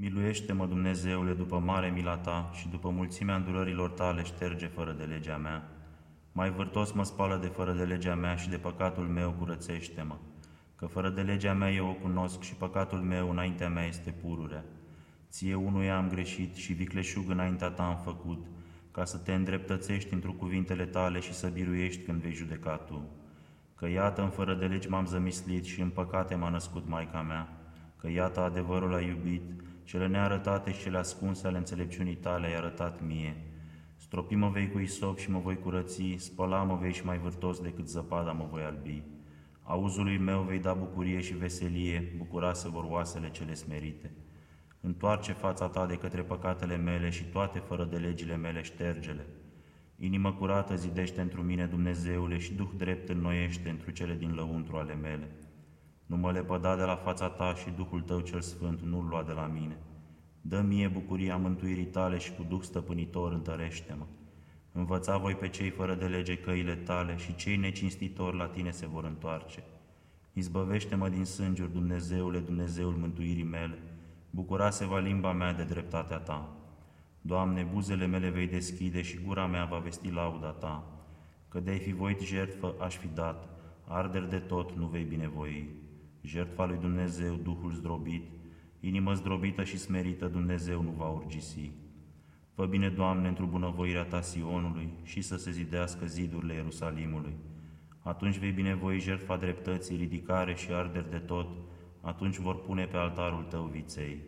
Miluiește-mă, Dumnezeule, după mare mila ta și după mulțimea îndurărilor tale șterge fără de legea mea. Mai vârtos mă spală de fără de legea mea și de păcatul meu curățește-mă, că fără de legea mea eu o cunosc și păcatul meu înaintea mea este pururea. Ție unuia am greșit și vicleșug înaintea ta am făcut, ca să te îndreptățești într cuvintele tale și să biruiești când vei judeca tu. Că iată, în fără de legi m-am zămislit și în păcate m-a născut Maica mea, că iată adevărul a iubit, cele nearătate și cele ascunse ale înțelepciunii tale ai arătat mie. Stropi mă vei cu isop și mă voi curăți, spăla mă vei și mai vârtos decât zăpada mă voi albi. Auzului meu vei da bucurie și veselie, bucura să vor oasele cele smerite. Întoarce fața ta de către păcatele mele și toate fără de legile mele ștergele. Inimă curată zidește întru mine, Dumnezeule, și Duh drept înnoiește întru cele din lăuntru ale mele. Nu mă lepăda de la fața ta și Duhul tău cel sfânt nu-l lua de la mine. Dă mie bucuria mântuirii tale și cu Duh stăpânitor întărește-mă. Învăța voi pe cei fără de lege căile tale și cei necinstitori la tine se vor întoarce. Izbăvește-mă din sânguri, Dumnezeule, Dumnezeul mântuirii mele. Bucura se va limba mea de dreptatea ta. Doamne, buzele mele vei deschide și gura mea va vesti lauda ta. Că de-ai fi voit jertfă, aș fi dat, arder de tot nu vei binevoi. Jertfa lui Dumnezeu, Duhul zdrobit, inimă zdrobită și smerită Dumnezeu nu va urgisi. Fă bine, Doamne, într-o bunăvoirea Ta Sionului și să se zidească zidurile Ierusalimului. Atunci vei binevoi jertfa dreptății, ridicare și arder de tot, atunci vor pune pe altarul Tău viței.